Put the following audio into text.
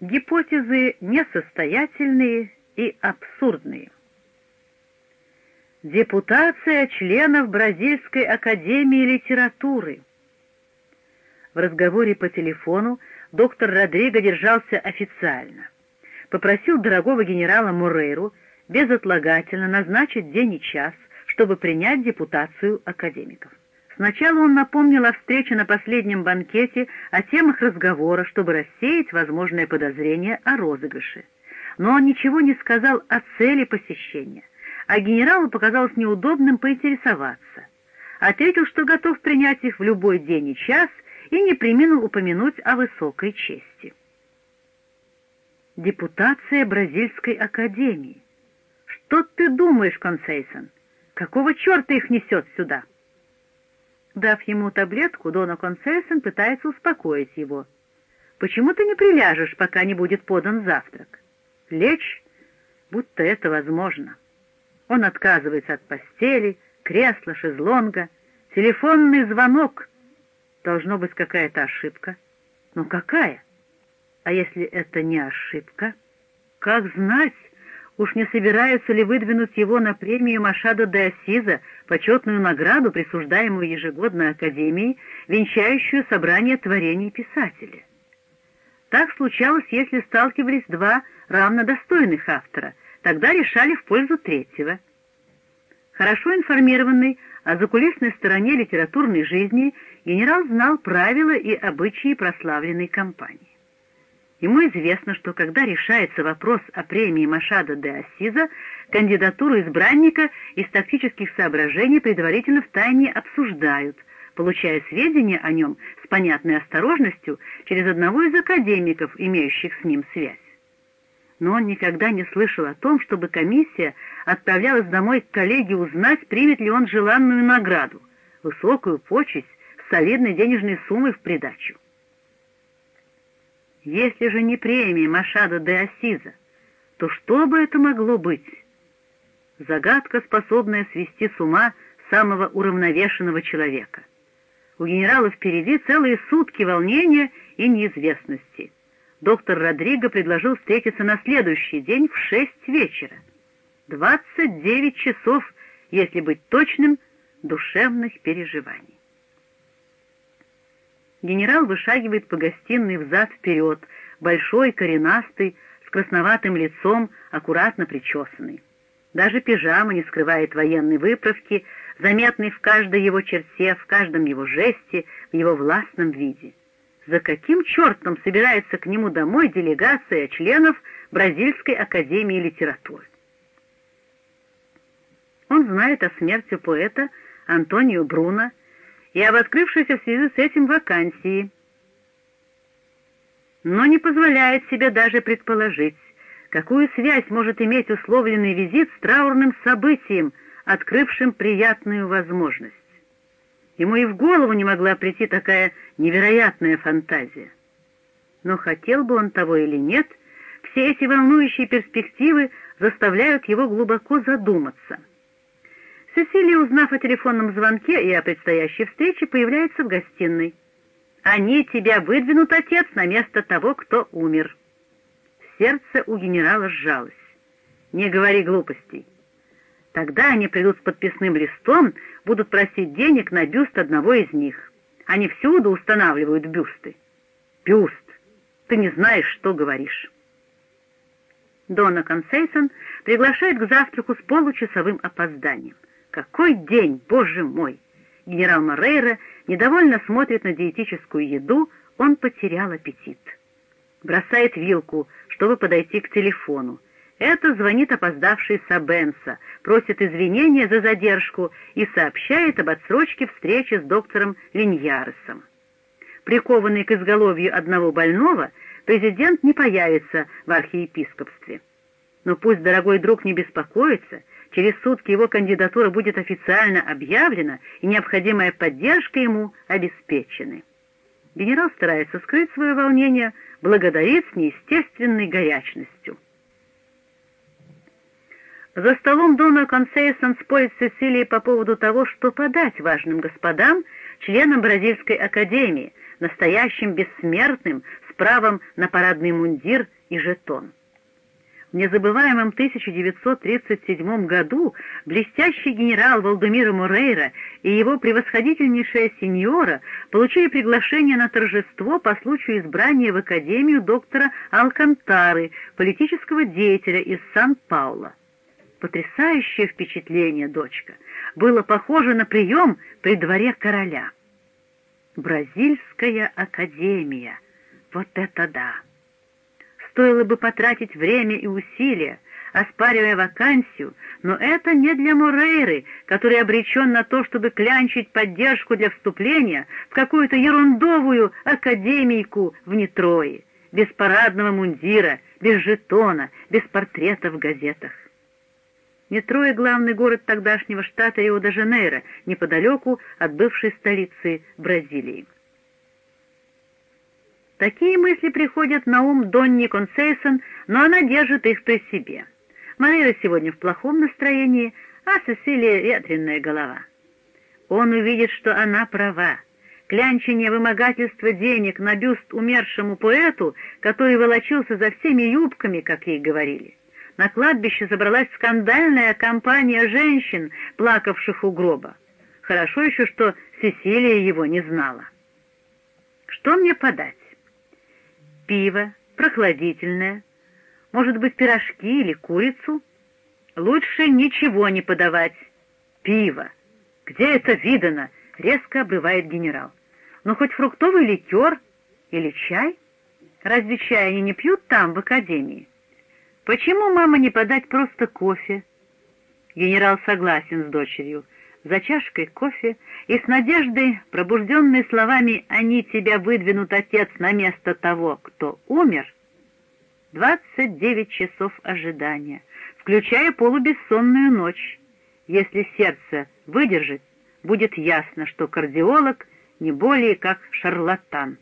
Гипотезы несостоятельные и абсурдные. Депутация членов Бразильской академии литературы. В разговоре по телефону доктор Родриго держался официально. Попросил дорогого генерала Мурейру безотлагательно назначить день и час, чтобы принять депутацию академиков. Сначала он напомнил о встрече на последнем банкете, о темах разговора, чтобы рассеять возможное подозрение о розыгрыше. Но он ничего не сказал о цели посещения а генералу показалось неудобным поинтересоваться. Ответил, что готов принять их в любой день и час, и не применил упомянуть о высокой чести. Депутация Бразильской академии. Что ты думаешь, Консейсон? Какого черта их несет сюда? Дав ему таблетку, Дона Консейсон пытается успокоить его. Почему ты не приляжешь, пока не будет подан завтрак? Лечь, будто это возможно. Он отказывается от постели, кресла, шезлонга, телефонный звонок. Должно быть какая-то ошибка. Но какая? А если это не ошибка? Как знать, уж не собираются ли выдвинуть его на премию Машада де Асиза, почетную награду, присуждаемую ежегодно Академией, венчающую собрание творений писателя? Так случалось, если сталкивались два равнодостойных автора, тогда решали в пользу третьего. Хорошо информированный о закулисной стороне литературной жизни, генерал знал правила и обычаи прославленной компании. Ему известно, что когда решается вопрос о премии Машада де Асиза, кандидатуру избранника из тактических соображений предварительно втайне обсуждают, получая сведения о нем с понятной осторожностью через одного из академиков, имеющих с ним связь но он никогда не слышал о том, чтобы комиссия отправлялась домой к коллеге узнать, примет ли он желанную награду, высокую почесть солидной денежной суммой в придачу. Если же не премия Машада де Асиза, то что бы это могло быть? Загадка, способная свести с ума самого уравновешенного человека. У генерала впереди целые сутки волнения и неизвестности — доктор Родриго предложил встретиться на следующий день в шесть вечера. Двадцать девять часов, если быть точным, душевных переживаний. Генерал вышагивает по гостиной взад-вперед, большой, коренастый, с красноватым лицом, аккуратно причесанный. Даже пижама не скрывает военной выправки, заметной в каждой его черте, в каждом его жесте, в его властном виде за каким чертом собирается к нему домой делегация членов Бразильской академии литературы. Он знает о смерти поэта Антонио Бруно и об открывшейся в связи с этим вакансии, но не позволяет себе даже предположить, какую связь может иметь условленный визит с траурным событием, открывшим приятную возможность. Ему и в голову не могла прийти такая невероятная фантазия. Но хотел бы он того или нет, все эти волнующие перспективы заставляют его глубоко задуматься. Сесилия, узнав о телефонном звонке и о предстоящей встрече, появляется в гостиной. «Они тебя выдвинут, отец, на место того, кто умер». Сердце у генерала сжалось. «Не говори глупостей. Тогда они придут с подписным листом, будут просить денег на бюст одного из них. Они всюду устанавливают бюсты. Бюст. Ты не знаешь, что говоришь. Дона Консейсон приглашает к завтраку с получасовым опозданием. Какой день, боже мой! Генерал Морейра недовольно смотрит на диетическую еду, он потерял аппетит. Бросает вилку, чтобы подойти к телефону. Это звонит опоздавший Сабенса, просит извинения за задержку и сообщает об отсрочке встречи с доктором Линьяресом. Прикованный к изголовью одного больного, президент не появится в архиепископстве. Но пусть дорогой друг не беспокоится, через сутки его кандидатура будет официально объявлена, и необходимая поддержка ему обеспечена. Генерал старается скрыть свое волнение, благодарит с неестественной горячностью. За столом Дона Консейсон спорит с Сесилией по поводу того, что подать важным господам, членам Бразильской академии, настоящим бессмертным, с правом на парадный мундир и жетон. Незабываемом 1937 году блестящий генерал Валдемира Морейра и его превосходительнейшая сеньора получили приглашение на торжество по случаю избрания в Академию доктора Алкантары, политического деятеля из Сан-Пауло. Потрясающее впечатление, дочка. Было похоже на прием при дворе короля. Бразильская академия. Вот это да! Стоило бы потратить время и усилия, оспаривая вакансию, но это не для Морейры, который обречен на то, чтобы клянчить поддержку для вступления в какую-то ерундовую академийку в Нетрое, без парадного мундира, без жетона, без портрета в газетах. Нетрое — главный город тогдашнего штата Рио-де-Жанейро, неподалеку от бывшей столицы Бразилии. Такие мысли приходят на ум Донни Консейсон, но она держит их при себе. Мария сегодня в плохом настроении, а Сесилия — ветренная голова. Он увидит, что она права. Клянчение вымогательства денег на бюст умершему поэту, который волочился за всеми юбками, как ей говорили. На кладбище собралась скандальная компания женщин, плакавших у гроба. Хорошо еще, что Сесилия его не знала. Что мне подать? Пиво, прохладительное, может быть, пирожки или курицу. Лучше ничего не подавать. Пиво. Где это видано? Резко обрывает генерал. Но хоть фруктовый ликер или чай? Разве чай они не пьют там, в академии? Почему, мама, не подать просто кофе? Генерал согласен с дочерью за чашкой кофе и с надеждой, пробужденной словами «они тебя выдвинут, отец, на место того, кто умер», двадцать девять часов ожидания, включая полубессонную ночь. Если сердце выдержит, будет ясно, что кардиолог не более как шарлатан.